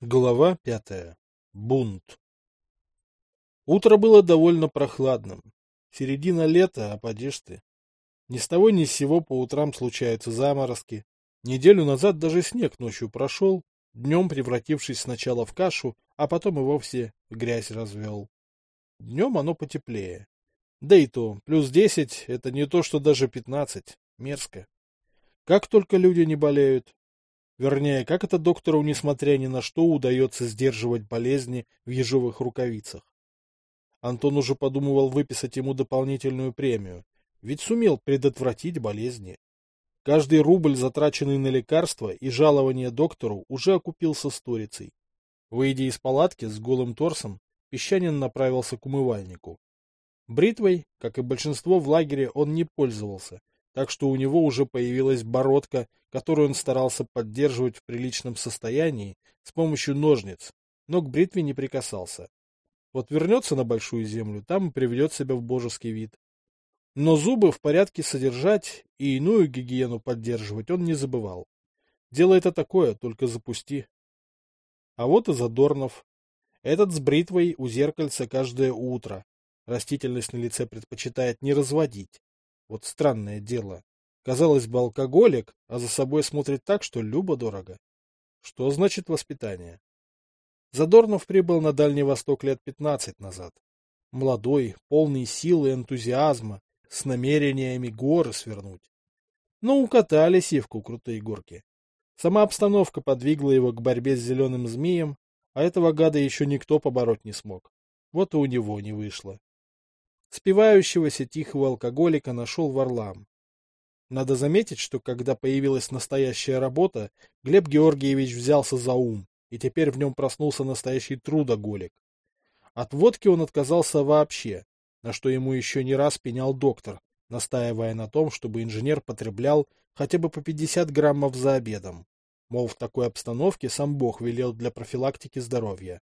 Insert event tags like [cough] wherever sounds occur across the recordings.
Глава пятая. Бунт. Утро было довольно прохладным. Середина лета, а подишь ты. Ни с того ни с сего по утрам случаются заморозки. Неделю назад даже снег ночью прошел, днем превратившись сначала в кашу, а потом и вовсе грязь развел. Днем оно потеплее. Да и то, плюс десять — это не то, что даже пятнадцать. Мерзко. Как только люди не болеют, Вернее, как это доктору, несмотря ни на что, удается сдерживать болезни в ежовых рукавицах? Антон уже подумывал выписать ему дополнительную премию, ведь сумел предотвратить болезни. Каждый рубль, затраченный на лекарства и жалование доктору, уже окупился сторицей. Выйдя из палатки с голым торсом, Песчанин направился к умывальнику. Бритвой, как и большинство в лагере, он не пользовался, так что у него уже появилась бородка, которую он старался поддерживать в приличном состоянии с помощью ножниц, но к бритве не прикасался. Вот вернется на большую землю, там и приведет себя в божеский вид. Но зубы в порядке содержать и иную гигиену поддерживать он не забывал. Дело это такое, только запусти. А вот и Задорнов. Этот с бритвой у зеркальца каждое утро. Растительность на лице предпочитает не разводить. Вот странное дело. Казалось бы, алкоголик, а за собой смотрит так, что любо-дорого. Что значит воспитание? Задорнов прибыл на Дальний Восток лет пятнадцать назад. Молодой, полный силы и энтузиазма, с намерениями горы свернуть. Но укатали сивку крутые горки. Сама обстановка подвигла его к борьбе с зеленым змеем, а этого гада еще никто побороть не смог. Вот и у него не вышло. Спивающегося тихого алкоголика нашел Варлам. Надо заметить, что когда появилась настоящая работа, Глеб Георгиевич взялся за ум, и теперь в нем проснулся настоящий трудоголик. От водки он отказался вообще, на что ему еще не раз пенял доктор, настаивая на том, чтобы инженер потреблял хотя бы по 50 граммов за обедом. Мол, в такой обстановке сам Бог велел для профилактики здоровья.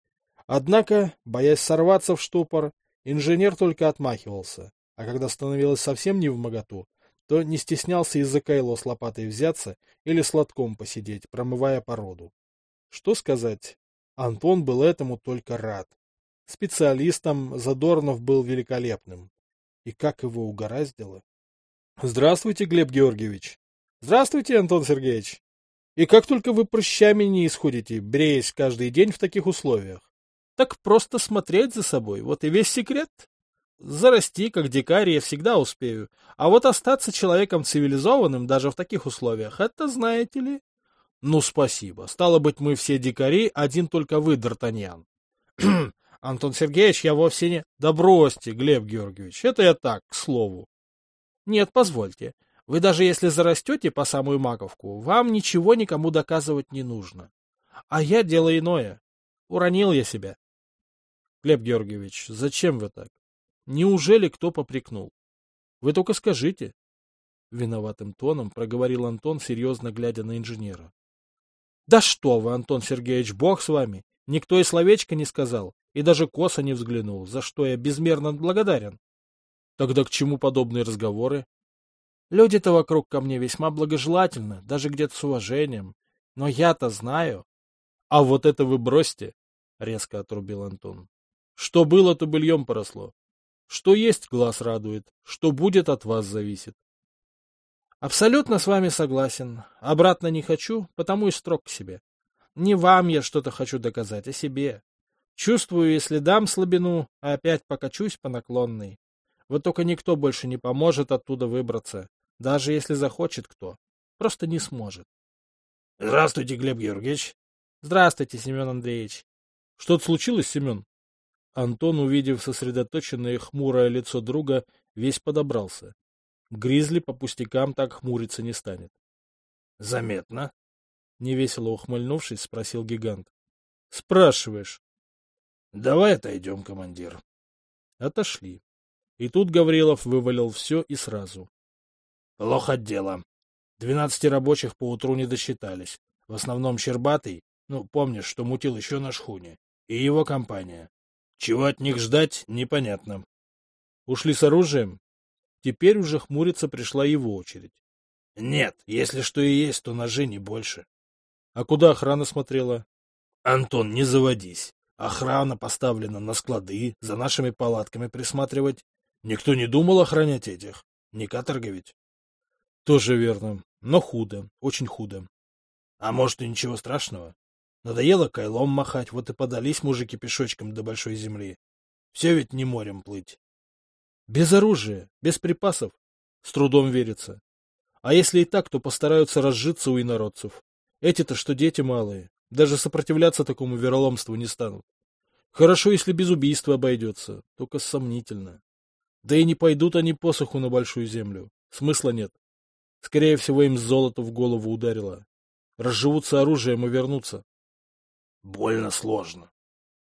Однако, боясь сорваться в штопор, Инженер только отмахивался, а когда становилось совсем не в моготу, то не стеснялся из-за кайло с лопатой взяться или сладком посидеть, промывая породу. Что сказать, Антон был этому только рад. Специалистом Задорнов был великолепным. И как его угораздило? Здравствуйте, Глеб Георгиевич. Здравствуйте, Антон Сергеевич. И как только вы прыщами не исходите, бреясь каждый день в таких условиях? Так просто смотреть за собой, вот и весь секрет. Зарасти, как дикарь, я всегда успею. А вот остаться человеком цивилизованным даже в таких условиях, это знаете ли? Ну, спасибо. Стало быть, мы все дикари, один только вы, Д'Артаньян. [clears throat] Антон Сергеевич, я вовсе не... Да бросьте, Глеб Георгиевич, это я так, к слову. Нет, позвольте. Вы даже если зарастете по самую маковку, вам ничего никому доказывать не нужно. А я дело иное. Уронил я себя. Глеб Георгиевич, зачем вы так? Неужели кто попрекнул? Вы только скажите. Виноватым тоном проговорил Антон, серьезно глядя на инженера. Да что вы, Антон Сергеевич, бог с вами. Никто и словечко не сказал, и даже косо не взглянул, за что я безмерно благодарен. Тогда к чему подобные разговоры? Люди-то вокруг ко мне весьма благожелательны, даже где-то с уважением. Но я-то знаю. А вот это вы бросьте, — резко отрубил Антон. Что было, то быльем поросло. Что есть, глаз радует. Что будет, от вас зависит. Абсолютно с вами согласен. Обратно не хочу, потому и строг к себе. Не вам я что-то хочу доказать, а себе. Чувствую, если дам слабину, а опять покачусь по наклонной. Вот только никто больше не поможет оттуда выбраться, даже если захочет кто. Просто не сможет. Здравствуйте, Глеб Георгиевич. Здравствуйте, Семен Андреевич. Что-то случилось, Семен? Антон, увидев сосредоточенное и хмурое лицо друга, весь подобрался. Гризли по пустякам так хмуриться не станет. — Заметно. — невесело ухмыльнувшись, спросил гигант. — Спрашиваешь. — Давай отойдем, командир. Отошли. И тут Гаврилов вывалил все и сразу. — Плохо дело. Двенадцати рабочих поутру не досчитались. В основном Щербатый, ну, помнишь, что мутил еще на шхуне, и его компания. Чего от них ждать, непонятно. Ушли с оружием? Теперь уже хмуриться пришла его очередь. Нет, если что и есть, то ножи не больше. А куда охрана смотрела? Антон, не заводись. Охрана поставлена на склады, за нашими палатками присматривать. Никто не думал охранять этих. Не каторга ведь? Тоже верно. Но худо, очень худо. А может и ничего страшного? Надоело кайлом махать, вот и подались мужики пешочком до большой земли. Все ведь не морем плыть. Без оружия, без припасов. С трудом верится. А если и так, то постараются разжиться у инородцев. Эти-то что дети малые, даже сопротивляться такому вероломству не станут. Хорошо, если без убийства обойдется, только сомнительно. Да и не пойдут они посоху на большую землю. Смысла нет. Скорее всего, им золото в голову ударило. Разживутся оружием и вернутся. Больно сложно.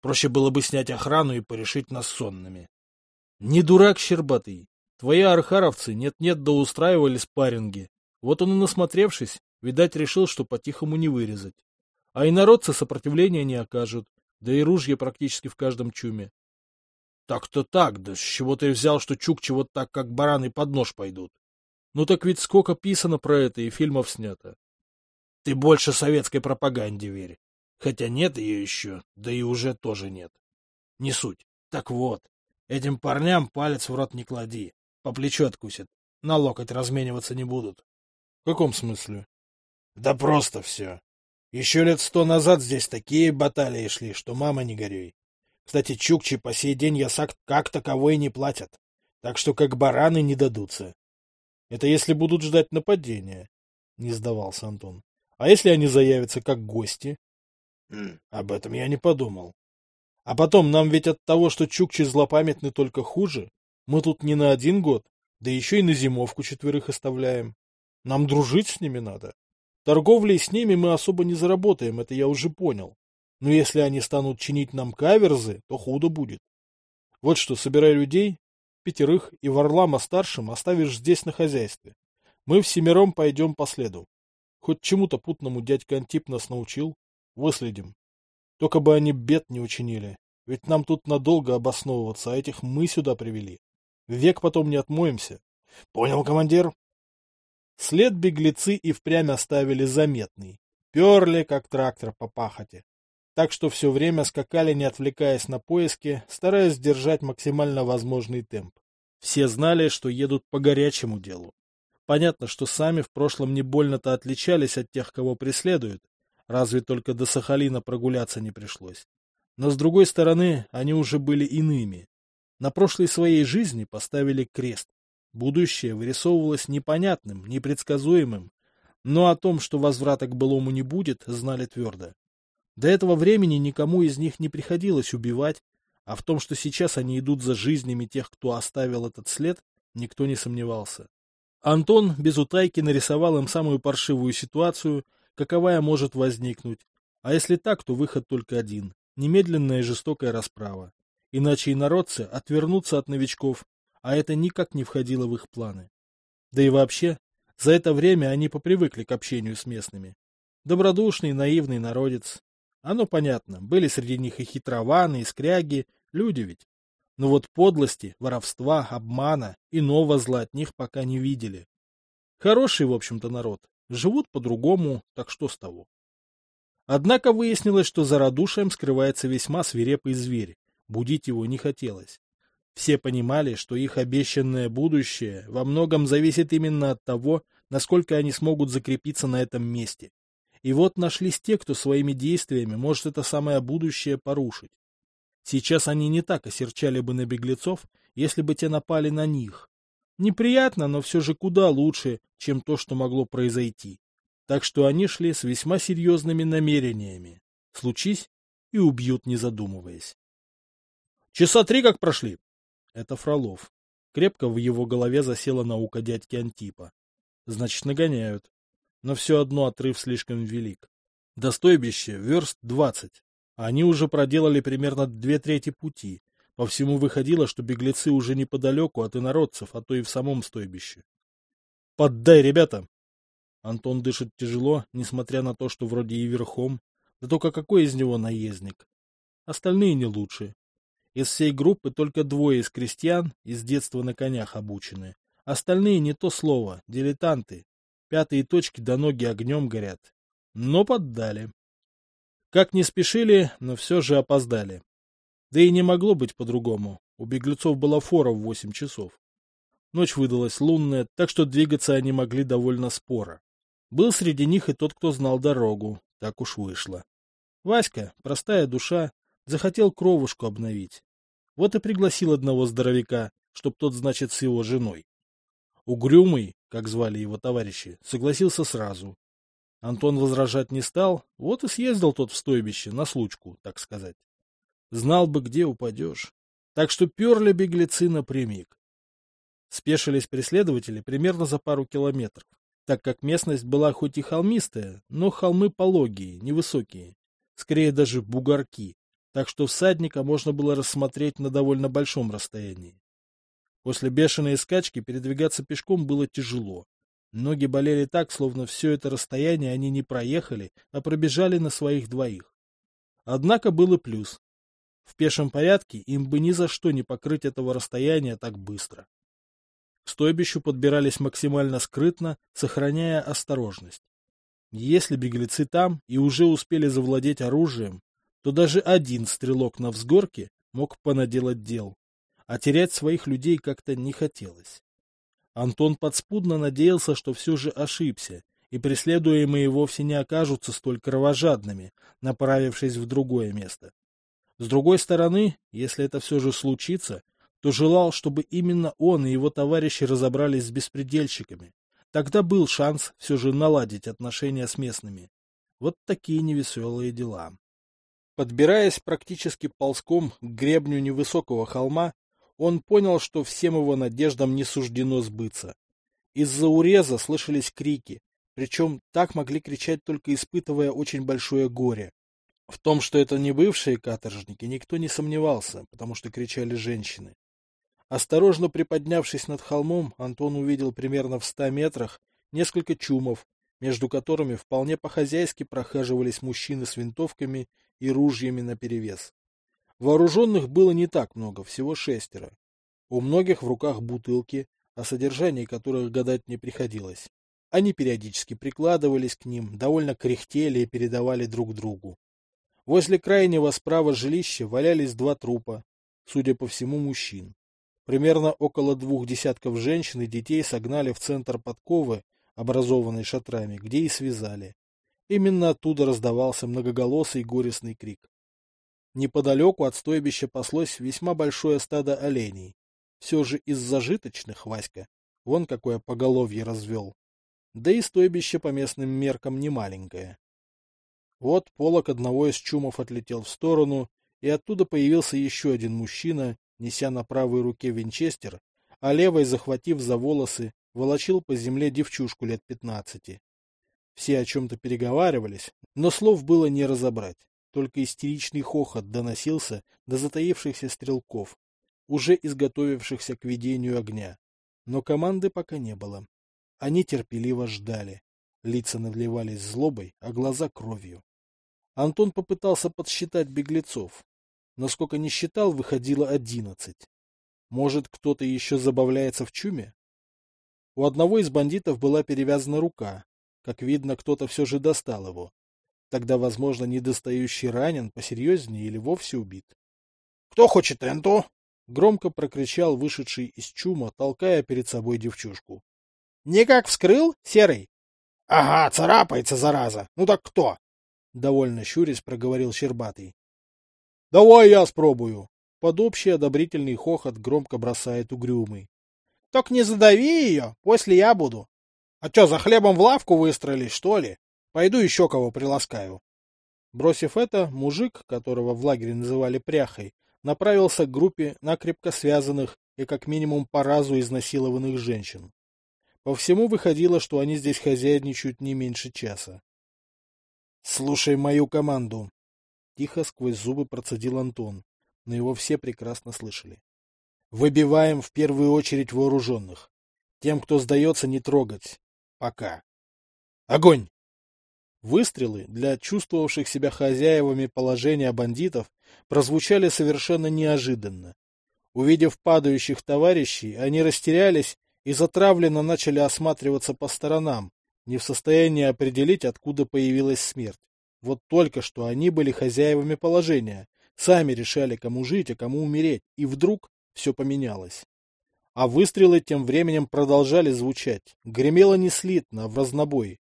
Проще было бы снять охрану и порешить нас сонными. Не дурак, Щербатый. Твои архаровцы нет-нет да устраивали спарринги. Вот он и насмотревшись, видать, решил, что по-тихому не вырезать. А и народцы сопротивления не окажут, да и ружья практически в каждом чуме. Так-то так, да с чего ты взял, что чукчи вот так, как бараны под нож пойдут? Ну так ведь сколько писано про это и фильмов снято. Ты больше советской пропаганде верь. Хотя нет ее еще, да и уже тоже нет. Не суть. Так вот, этим парням палец в рот не клади. По плечу откусят. На локоть размениваться не будут. В каком смысле? Да просто все. Еще лет сто назад здесь такие баталии шли, что мама не горюй. Кстати, чукчи по сей день ясак как таковой не платят. Так что как бараны не дадутся. Это если будут ждать нападения, — не сдавался Антон. А если они заявятся как гости? Об этом я не подумал. А потом, нам ведь от того, что чукчи злопамятны, только хуже. Мы тут не на один год, да еще и на зимовку четверых оставляем. Нам дружить с ними надо. Торговлей с ними мы особо не заработаем, это я уже понял. Но если они станут чинить нам каверзы, то худо будет. Вот что, собирай людей, пятерых и Варлама-старшим оставишь здесь на хозяйстве. Мы всемиром пойдем по следу. Хоть чему-то путному дядька Антип нас научил. Выследим. Только бы они бед не учинили. Ведь нам тут надолго обосновываться, а этих мы сюда привели. Век потом не отмоемся. Понял, командир? След беглецы и впрямь оставили заметный. Перли, как трактор по пахоте. Так что все время скакали, не отвлекаясь на поиски, стараясь держать максимально возможный темп. Все знали, что едут по горячему делу. Понятно, что сами в прошлом не больно-то отличались от тех, кого преследуют, разве только до Сахалина прогуляться не пришлось. Но с другой стороны, они уже были иными. На прошлой своей жизни поставили крест. Будущее вырисовывалось непонятным, непредсказуемым, но о том, что возврата к былому не будет, знали твердо. До этого времени никому из них не приходилось убивать, а в том, что сейчас они идут за жизнями тех, кто оставил этот след, никто не сомневался. Антон без утайки нарисовал им самую паршивую ситуацию, каковая может возникнуть. А если так, то выход только один – немедленная и жестокая расправа. Иначе и народцы отвернутся от новичков, а это никак не входило в их планы. Да и вообще, за это время они попривыкли к общению с местными. Добродушный, наивный народец. Оно понятно, были среди них и хитрованы, и скряги, люди ведь. Но вот подлости, воровства, обмана, иного зла от них пока не видели. Хороший, в общем-то, народ. Живут по-другому, так что с того. Однако выяснилось, что за радушием скрывается весьма свирепый зверь. Будить его не хотелось. Все понимали, что их обещанное будущее во многом зависит именно от того, насколько они смогут закрепиться на этом месте. И вот нашлись те, кто своими действиями может это самое будущее порушить. Сейчас они не так осерчали бы на беглецов, если бы те напали на них. Неприятно, но все же куда лучше, чем то, что могло произойти. Так что они шли с весьма серьезными намерениями. Случись и убьют, не задумываясь. Часа три как прошли, это Фролов. Крепко в его голове засела наука дядьки Антипа. Значит, нагоняют. Но все одно отрыв слишком велик. До стойбища верст двадцать. Они уже проделали примерно две трети пути. По всему выходило, что беглецы уже неподалеку от инородцев, а то и в самом стойбище. «Поддай, ребята!» Антон дышит тяжело, несмотря на то, что вроде и верхом. Да только какой из него наездник? Остальные не лучше. Из всей группы только двое из крестьян из детства на конях обучены. Остальные не то слово, дилетанты. Пятые точки до ноги огнем горят. Но поддали. Как не спешили, но все же опоздали. Да и не могло быть по-другому. У беглецов была фора в восемь часов. Ночь выдалась лунная, так что двигаться они могли довольно споро. Был среди них и тот, кто знал дорогу. Так уж вышло. Васька, простая душа, захотел кровушку обновить. Вот и пригласил одного здоровяка, чтоб тот, значит, с его женой. Угрюмый, как звали его товарищи, согласился сразу. Антон возражать не стал, вот и съездил тот в стойбище, на случку, так сказать. Знал бы, где упадешь. Так что перли беглецы напрямик. Спешились преследователи примерно за пару километров, так как местность была хоть и холмистая, но холмы пологие, невысокие, скорее даже бугорки, так что всадника можно было рассмотреть на довольно большом расстоянии. После бешеной скачки передвигаться пешком было тяжело. Ноги болели так, словно все это расстояние они не проехали, а пробежали на своих двоих. Однако был и плюс. В пешем порядке им бы ни за что не покрыть этого расстояния так быстро. К стойбищу подбирались максимально скрытно, сохраняя осторожность. Если беглецы там и уже успели завладеть оружием, то даже один стрелок на взгорке мог понаделать дел, а терять своих людей как-то не хотелось. Антон подспудно надеялся, что все же ошибся, и преследуемые вовсе не окажутся столь кровожадными, направившись в другое место. С другой стороны, если это все же случится, то желал, чтобы именно он и его товарищи разобрались с беспредельщиками. Тогда был шанс все же наладить отношения с местными. Вот такие невеселые дела. Подбираясь практически ползком к гребню невысокого холма, он понял, что всем его надеждам не суждено сбыться. Из-за уреза слышались крики, причем так могли кричать только испытывая очень большое горе. В том, что это не бывшие каторжники, никто не сомневался, потому что кричали женщины. Осторожно приподнявшись над холмом, Антон увидел примерно в ста метрах несколько чумов, между которыми вполне по-хозяйски прохаживались мужчины с винтовками и ружьями наперевес. Вооруженных было не так много, всего шестеро. У многих в руках бутылки, о содержании которых гадать не приходилось. Они периодически прикладывались к ним, довольно кряхтели и передавали друг другу. Возле крайнего справа жилища валялись два трупа, судя по всему, мужчин. Примерно около двух десятков женщин и детей согнали в центр подковы, образованной шатрами, где и связали. Именно оттуда раздавался многоголосый горестный крик. Неподалеку от стойбища паслось весьма большое стадо оленей. Все же из зажиточных, Васька, вон какое поголовье развел. Да и стойбище по местным меркам не маленькое. Вот полок одного из чумов отлетел в сторону, и оттуда появился еще один мужчина, неся на правой руке винчестер, а левой, захватив за волосы, волочил по земле девчушку лет пятнадцати. Все о чем-то переговаривались, но слов было не разобрать. Только истеричный хохот доносился до затаившихся стрелков, уже изготовившихся к ведению огня. Но команды пока не было. Они терпеливо ждали. Лица наливались злобой, а глаза кровью. Антон попытался подсчитать беглецов. Насколько не считал, выходило одиннадцать. Может, кто-то еще забавляется в чуме? У одного из бандитов была перевязана рука. Как видно, кто-то все же достал его. Тогда, возможно, недостающий ранен посерьезнее или вовсе убит. — Кто хочет энту? — громко прокричал вышедший из чума, толкая перед собой девчушку. — Никак вскрыл, Серый? — Ага, царапается, зараза. Ну так кто? — довольно щурясь проговорил Щербатый. — Давай я спробую. Под общий одобрительный хохот громко бросает угрюмый. — Только не задави ее, после я буду. А что, за хлебом в лавку выстроились, что ли? Пойду еще кого приласкаю. Бросив это, мужик, которого в лагере называли пряхой, направился к группе накрепко связанных и как минимум по разу изнасилованных женщин. По всему выходило, что они здесь хозяйничают не меньше часа. Слушай мою команду. Тихо сквозь зубы процедил Антон, но его все прекрасно слышали. Выбиваем в первую очередь вооруженных. Тем, кто сдается, не трогать. Пока. Огонь! Выстрелы для чувствовавших себя хозяевами положения бандитов прозвучали совершенно неожиданно. Увидев падающих товарищей, они растерялись и затравленно начали осматриваться по сторонам, не в состоянии определить, откуда появилась смерть. Вот только что они были хозяевами положения, сами решали, кому жить, а кому умереть, и вдруг все поменялось. А выстрелы тем временем продолжали звучать. Гремело не слитно, а в разнобой.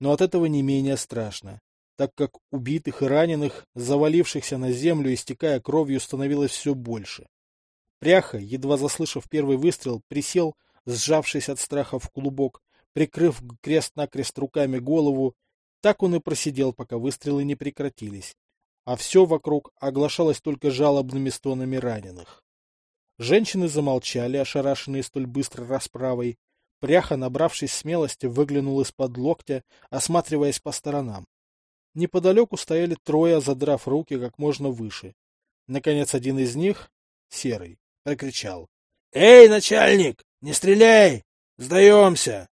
Но от этого не менее страшно, так как убитых и раненых, завалившихся на землю, истекая кровью, становилось все больше. Пряха, едва заслышав первый выстрел, присел, сжавшись от страха в клубок, прикрыв крест-накрест руками голову. Так он и просидел, пока выстрелы не прекратились. А все вокруг оглашалось только жалобными стонами раненых. Женщины замолчали, ошарашенные столь быстрой расправой. Пряха, набравшись смелости, выглянул из-под локтя, осматриваясь по сторонам. Неподалеку стояли трое, задрав руки как можно выше. Наконец, один из них, серый, прокричал. — Эй, начальник, не стреляй! Сдаемся!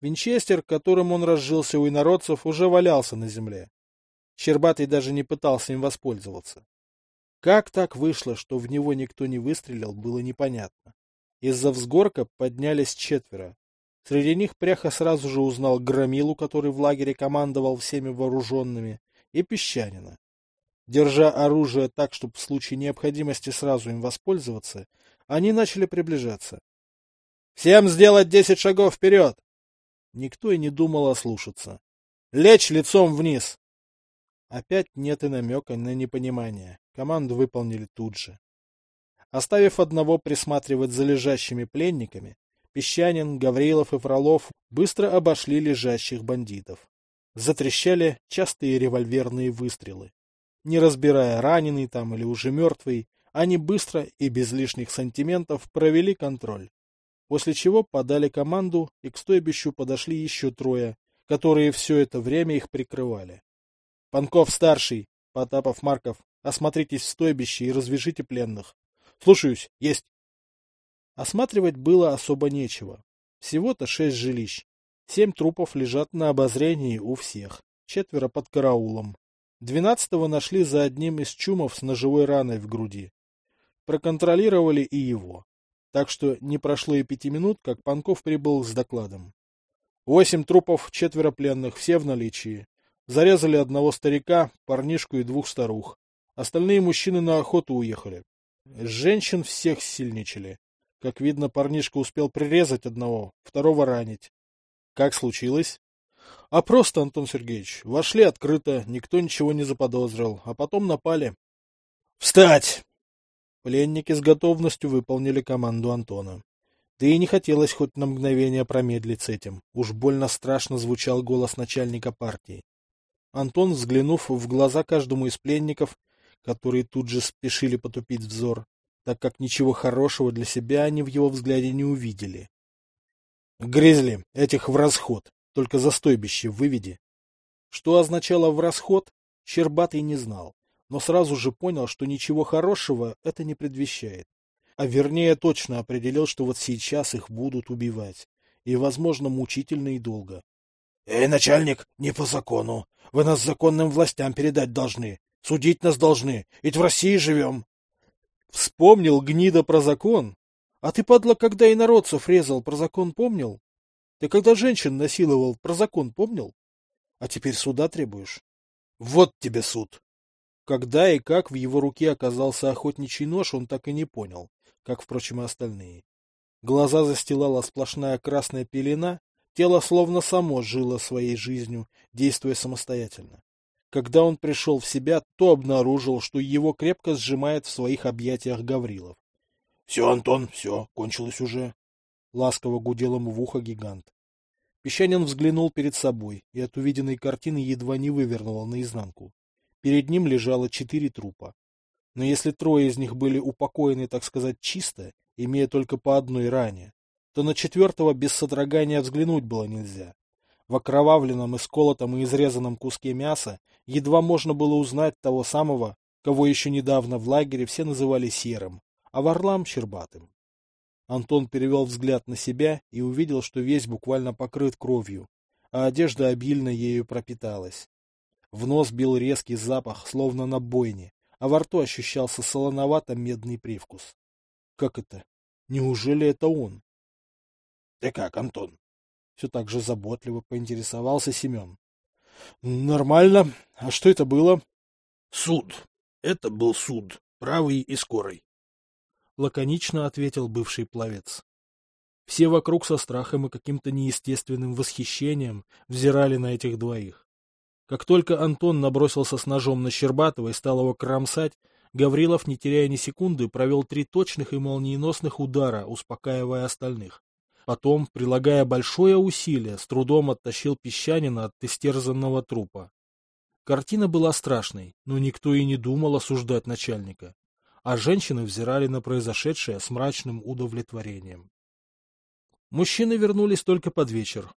Винчестер, которым он разжился у инородцев, уже валялся на земле. Щербатый даже не пытался им воспользоваться. Как так вышло, что в него никто не выстрелил, было непонятно. Из-за взгорка поднялись четверо. Среди них Пряха сразу же узнал Громилу, который в лагере командовал всеми вооруженными, и Песчанина. Держа оружие так, чтобы в случае необходимости сразу им воспользоваться, они начали приближаться. «Всем сделать десять шагов вперед!» Никто и не думал ослушаться. «Лечь лицом вниз!» Опять нет и намека на непонимание. Команду выполнили тут же. Оставив одного присматривать за лежащими пленниками, Песчанин, Гаврилов и Фролов быстро обошли лежащих бандитов. Затрещали частые револьверные выстрелы. Не разбирая, раненый там или уже мертвый, они быстро и без лишних сантиментов провели контроль. После чего подали команду, и к стойбищу подошли еще трое, которые все это время их прикрывали. Панков-старший, Потапов, Марков, осмотритесь в стойбище и развяжите пленных. Слушаюсь, есть. Осматривать было особо нечего. Всего-то шесть жилищ. Семь трупов лежат на обозрении у всех. Четверо под караулом. Двенадцатого нашли за одним из чумов с ножевой раной в груди. Проконтролировали и его. Так что не прошло и пяти минут, как Панков прибыл с докладом. Восемь трупов, четверо пленных, все в наличии. Зарезали одного старика, парнишку и двух старух. Остальные мужчины на охоту уехали. Женщин всех сильничали. Как видно, парнишка успел прирезать одного, второго ранить. Как случилось? А просто, Антон Сергеевич, вошли открыто, никто ничего не заподозрил, а потом напали. Встать! Пленники с готовностью выполнили команду Антона. Да и не хотелось хоть на мгновение промедлить с этим. Уж больно страшно звучал голос начальника партии. Антон, взглянув в глаза каждому из пленников, которые тут же спешили потупить взор, так как ничего хорошего для себя они в его взгляде не увидели. «Гризли, этих в расход, только за стойбище выведи». Что означало «в расход», Щербатый не знал, но сразу же понял, что ничего хорошего это не предвещает. А вернее точно определил, что вот сейчас их будут убивать. И, возможно, мучительно и долго. — Эй, начальник, не по закону. Вы нас законным властям передать должны. Судить нас должны. Ведь в России живем. Вспомнил гнида про закон? А ты, падла, когда и народцев резал, про закон помнил? Ты когда женщин насиловал, про закон помнил? А теперь суда требуешь? Вот тебе суд. Когда и как в его руке оказался охотничий нож, он так и не понял, как, впрочем, и остальные. Глаза застилала сплошная красная пелена, Тело словно само жило своей жизнью, действуя самостоятельно. Когда он пришел в себя, то обнаружил, что его крепко сжимает в своих объятиях Гаврилов. — Все, Антон, все, кончилось уже. Ласково гудел ему в ухо гигант. Песчанин взглянул перед собой и от увиденной картины едва не вывернуло наизнанку. Перед ним лежало четыре трупа. Но если трое из них были упокоены, так сказать, чисто, имея только по одной ране, то на четвертого без содрогания взглянуть было нельзя. В окровавленном, исколотом и изрезанном куске мяса едва можно было узнать того самого, кого еще недавно в лагере все называли серым, а Варлам — щербатым. Антон перевел взгляд на себя и увидел, что весь буквально покрыт кровью, а одежда обильно ею пропиталась. В нос бил резкий запах, словно на бойне, а во рту ощущался солоновато-медный привкус. Как это? Неужели это он? — Ты как, Антон? Все так же заботливо поинтересовался Семен. Нормально. А что это было? Суд. Это был суд. Правый и скорый. Лаконично ответил бывший пловец. Все вокруг со страхом и каким-то неестественным восхищением взирали на этих двоих. Как только Антон набросился с ножом на Щербатова и стал его кромсать, Гаврилов, не теряя ни секунды, провел три точных и молниеносных удара, успокаивая остальных. Потом, прилагая большое усилие, с трудом оттащил песчанина от истерзанного трупа. Картина была страшной, но никто и не думал осуждать начальника. А женщины взирали на произошедшее с мрачным удовлетворением. Мужчины вернулись только под вечер.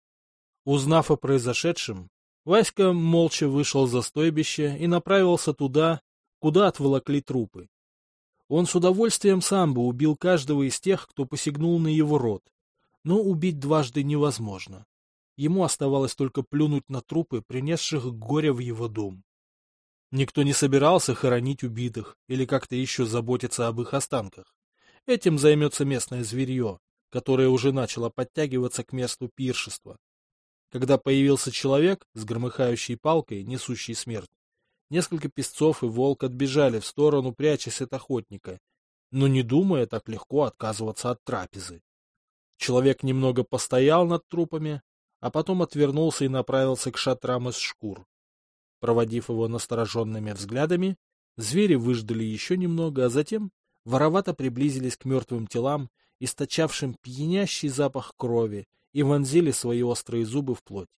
Узнав о произошедшем, Васька молча вышел за стойбище и направился туда, куда отволокли трупы. Он с удовольствием сам бы убил каждого из тех, кто посягнул на его род, но убить дважды невозможно. Ему оставалось только плюнуть на трупы, принесших горе в его дом. Никто не собирался хоронить убитых или как-то еще заботиться об их останках. Этим займется местное зверье, которое уже начало подтягиваться к месту пиршества. Когда появился человек с громыхающей палкой, несущий смерть, Несколько песцов и волк отбежали в сторону, прячась от охотника, но не думая так легко отказываться от трапезы. Человек немного постоял над трупами, а потом отвернулся и направился к шатрам из шкур. Проводив его настороженными взглядами, звери выждали еще немного, а затем воровато приблизились к мертвым телам, источавшим пьянящий запах крови, и вонзили свои острые зубы в плоть.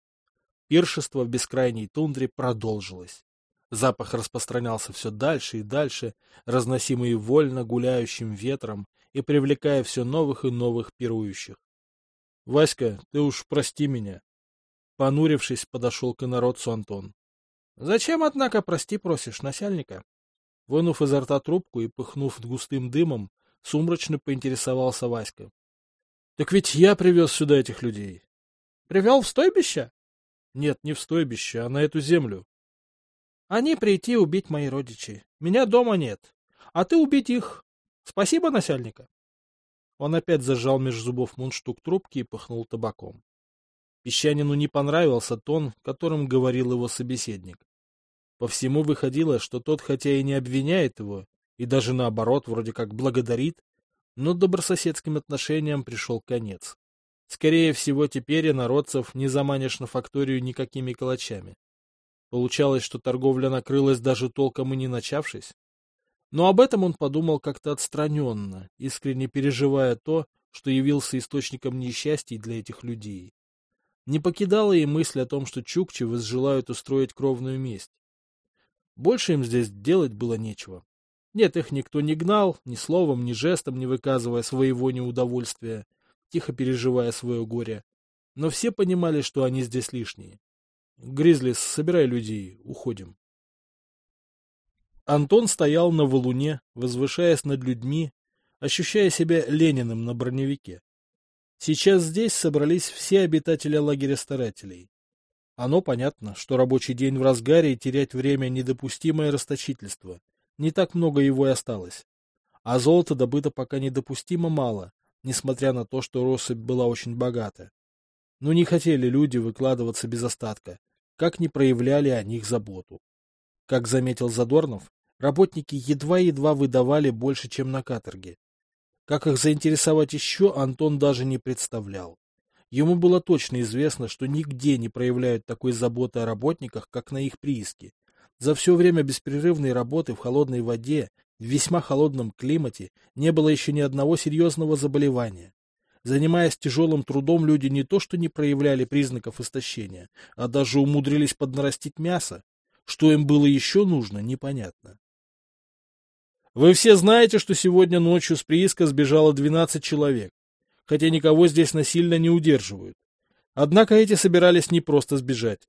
Пиршество в бескрайней тундре продолжилось. Запах распространялся все дальше и дальше, разносимый вольно гуляющим ветром и привлекая все новых и новых пирующих. — Васька, ты уж прости меня. Понурившись, подошел к инородцу Антон. — Зачем, однако, прости просишь, насяльника? Вынув изо рта трубку и пыхнув густым дымом, сумрачно поинтересовался Васька. — Так ведь я привез сюда этих людей. — Привел в стойбище? — Нет, не в стойбище, а на эту землю. Они прийти убить мои родичи. Меня дома нет. А ты убить их. Спасибо, насяльника. Он опять зажал меж зубов мундштук трубки и пыхнул табаком. Песчанину не понравился тон, которым говорил его собеседник. По всему выходило, что тот хотя и не обвиняет его, и даже наоборот вроде как благодарит, но добрососедским отношениям пришел конец. Скорее всего, теперь и народцев не заманишь на факторию никакими калачами. Получалось, что торговля накрылась даже толком и не начавшись. Но об этом он подумал как-то отстраненно, искренне переживая то, что явился источником несчастий для этих людей. Не покидала и мысль о том, что чукчи возжелают устроить кровную месть. Больше им здесь делать было нечего. Нет, их никто не гнал, ни словом, ни жестом не выказывая своего неудовольствия, тихо переживая свое горе. Но все понимали, что они здесь лишние. Гризли, собирай людей, уходим. Антон стоял на валуне, возвышаясь над людьми, ощущая себя Лениным на броневике. Сейчас здесь собрались все обитатели лагеря старателей. Оно понятно, что рабочий день в разгаре и терять время — недопустимое расточительство. Не так много его и осталось. А золота добыто пока недопустимо мало, несмотря на то, что россыпь была очень богата. Но не хотели люди выкладываться без остатка, как не проявляли о них заботу. Как заметил Задорнов, работники едва-едва выдавали больше, чем на каторге. Как их заинтересовать еще, Антон даже не представлял. Ему было точно известно, что нигде не проявляют такой заботы о работниках, как на их прииске. За все время беспрерывной работы в холодной воде, в весьма холодном климате, не было еще ни одного серьезного заболевания. Занимаясь тяжелым трудом, люди не то что не проявляли признаков истощения, а даже умудрились поднарастить мясо. Что им было еще нужно, непонятно. Вы все знаете, что сегодня ночью с прииска сбежало 12 человек, хотя никого здесь насильно не удерживают. Однако эти собирались не просто сбежать.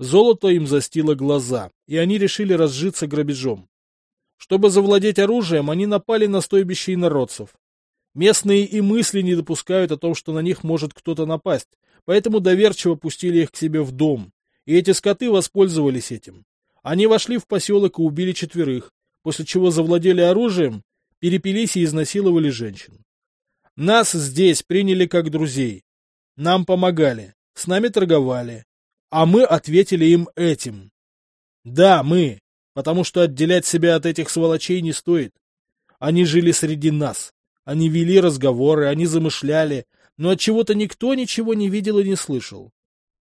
Золото им застило глаза, и они решили разжиться грабежом. Чтобы завладеть оружием, они напали на стойбище инородцев. Местные и мысли не допускают о том, что на них может кто-то напасть, поэтому доверчиво пустили их к себе в дом. И эти скоты воспользовались этим. Они вошли в поселок и убили четверых, после чего завладели оружием, перепились и изнасиловали женщин. Нас здесь приняли как друзей. Нам помогали, с нами торговали. А мы ответили им этим. Да, мы, потому что отделять себя от этих сволочей не стоит. Они жили среди нас, они вели разговоры, они замышляли, но от чего то никто ничего не видел и не слышал.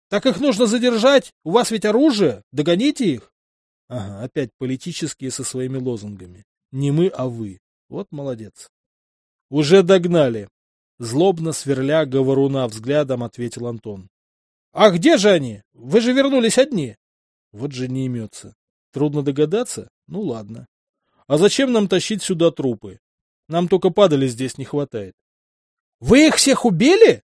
Так их нужно задержать, у вас ведь оружие, догоните их. Ага, опять политические со своими лозунгами. Не мы, а вы. Вот молодец. Уже догнали. Злобно сверля говоруна взглядом, ответил Антон. А где же они? Вы же вернулись одни. Вот же не имется. Трудно догадаться? Ну ладно. А зачем нам тащить сюда трупы? Нам только падали здесь не хватает. Вы их всех убили?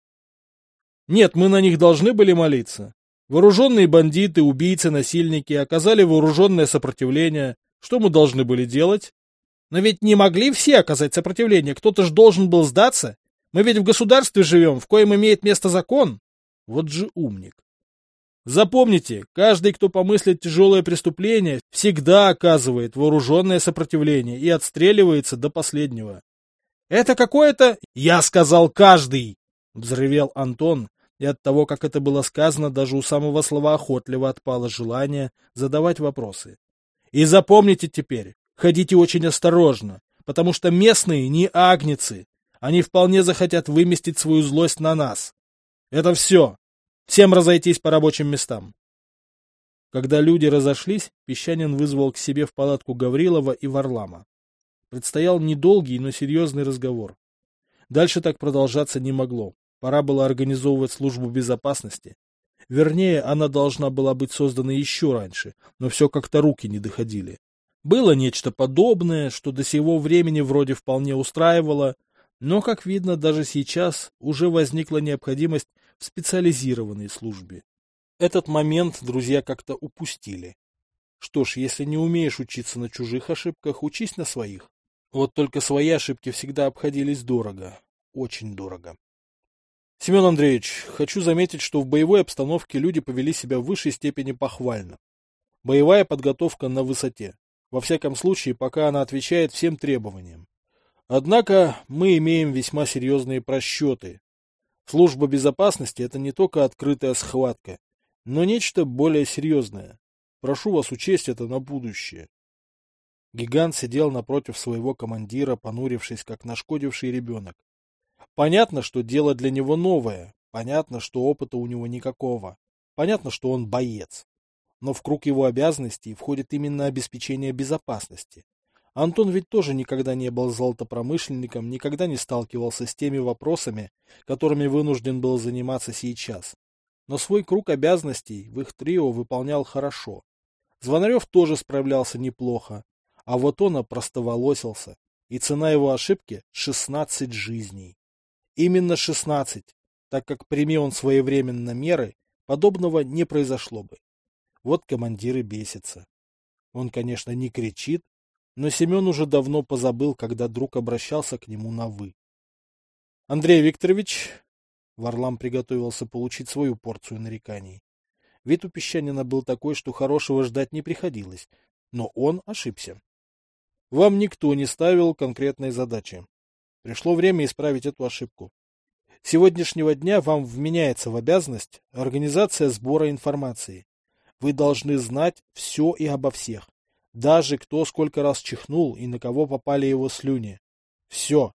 Нет, мы на них должны были молиться. Вооруженные бандиты, убийцы, насильники оказали вооруженное сопротивление. Что мы должны были делать? Но ведь не могли все оказать сопротивление. Кто-то же должен был сдаться. Мы ведь в государстве живем, в коем имеет место закон. Вот же умник. Запомните, каждый, кто помыслит тяжелое преступление, всегда оказывает вооруженное сопротивление и отстреливается до последнего. Это какое-то... Я сказал каждый! Взрывел Антон, и от того, как это было сказано, даже у самого слова охотливо отпало желание задавать вопросы. И запомните теперь, ходите очень осторожно, потому что местные не агнецы, они вполне захотят выместить свою злость на нас. Это все. Всем разойтись по рабочим местам. Когда люди разошлись, Песчанин вызвал к себе в палатку Гаврилова и Варлама. Предстоял недолгий, но серьезный разговор. Дальше так продолжаться не могло. Пора было организовывать службу безопасности. Вернее, она должна была быть создана еще раньше, но все как-то руки не доходили. Было нечто подобное, что до сего времени вроде вполне устраивало, но, как видно, даже сейчас уже возникла необходимость в специализированной службе. Этот момент друзья как-то упустили. Что ж, если не умеешь учиться на чужих ошибках, учись на своих. Вот только свои ошибки всегда обходились дорого. Очень дорого. Семен Андреевич, хочу заметить, что в боевой обстановке люди повели себя в высшей степени похвально. Боевая подготовка на высоте. Во всяком случае, пока она отвечает всем требованиям. Однако мы имеем весьма серьезные просчеты. Служба безопасности – это не только открытая схватка, но нечто более серьезное. Прошу вас учесть это на будущее. Гигант сидел напротив своего командира, понурившись, как нашкодивший ребенок. Понятно, что дело для него новое, понятно, что опыта у него никакого, понятно, что он боец. Но в круг его обязанностей входит именно обеспечение безопасности. Антон ведь тоже никогда не был золотопромышленником, никогда не сталкивался с теми вопросами, которыми вынужден был заниматься сейчас. Но свой круг обязанностей в их трио выполнял хорошо. Звонарев тоже справлялся неплохо, а вот он опростоволосился, и цена его ошибки — 16 жизней. Именно 16, так как прими он своевременно меры, подобного не произошло бы. Вот командиры бесятся. Он, конечно, не кричит, но Семен уже давно позабыл, когда друг обращался к нему на «вы». — Андрей Викторович, Варлам приготовился получить свою порцию нареканий. Вид у Песчанина был такой, что хорошего ждать не приходилось, но он ошибся. Вам никто не ставил конкретной задачи. Пришло время исправить эту ошибку. С сегодняшнего дня вам вменяется в обязанность организация сбора информации. Вы должны знать все и обо всех. Даже кто сколько раз чихнул и на кого попали его слюни. Все.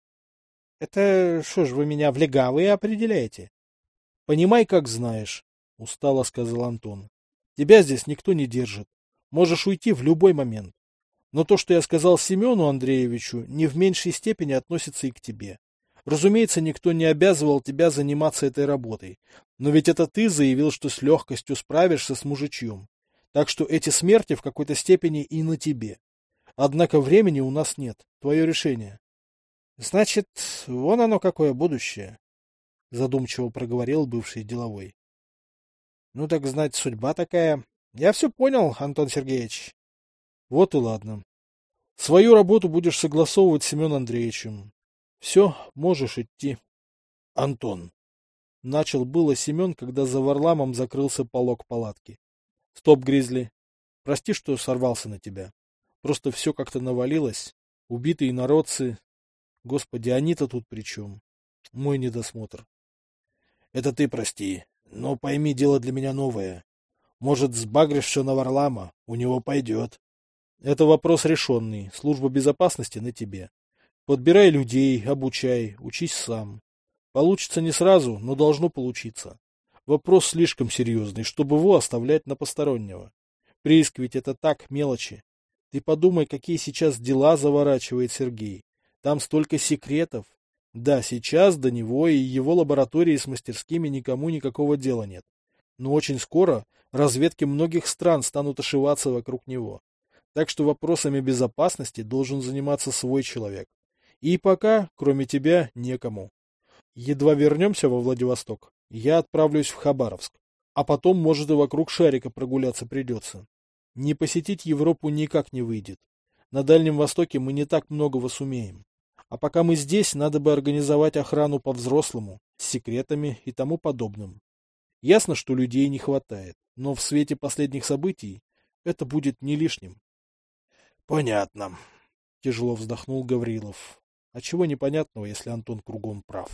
Это что ж вы меня в легавые определяете? Понимай, как знаешь, устало сказал Антон. Тебя здесь никто не держит. Можешь уйти в любой момент. Но то, что я сказал Семену Андреевичу, не в меньшей степени относится и к тебе. Разумеется, никто не обязывал тебя заниматься этой работой. Но ведь это ты заявил, что с легкостью справишься с мужичьем. Так что эти смерти в какой-то степени и на тебе. Однако времени у нас нет. Твое решение. Значит, вон оно какое будущее. Задумчиво проговорил бывший деловой. Ну так знать, судьба такая. Я все понял, Антон Сергеевич. Вот и ладно. Свою работу будешь согласовывать с Семеном Андреевичем. Все, можешь идти. Антон. Начал было Семен, когда за Варламом закрылся полог палатки. Стоп, Гризли. Прости, что сорвался на тебя. Просто все как-то навалилось. Убитые народцы. Господи, они-то тут при чем? Мой недосмотр. Это ты прости. Но пойми, дело для меня новое. Может, сбагришь все на Варлама, у него пойдет. Это вопрос решенный, служба безопасности на тебе. Подбирай людей, обучай, учись сам. Получится не сразу, но должно получиться. Вопрос слишком серьезный, чтобы его оставлять на постороннего. Прииск ведь это так, мелочи. Ты подумай, какие сейчас дела заворачивает Сергей. Там столько секретов. Да, сейчас до него и его лаборатории с мастерскими никому никакого дела нет. Но очень скоро разведки многих стран станут ошиваться вокруг него. Так что вопросами безопасности должен заниматься свой человек. И пока, кроме тебя, некому. Едва вернемся во Владивосток, я отправлюсь в Хабаровск. А потом, может, и вокруг шарика прогуляться придется. Не посетить Европу никак не выйдет. На Дальнем Востоке мы не так многого сумеем. А пока мы здесь, надо бы организовать охрану по-взрослому, с секретами и тому подобным. Ясно, что людей не хватает, но в свете последних событий это будет не лишним. — Понятно. — тяжело вздохнул Гаврилов. А чего непонятного, если Антон кругом прав?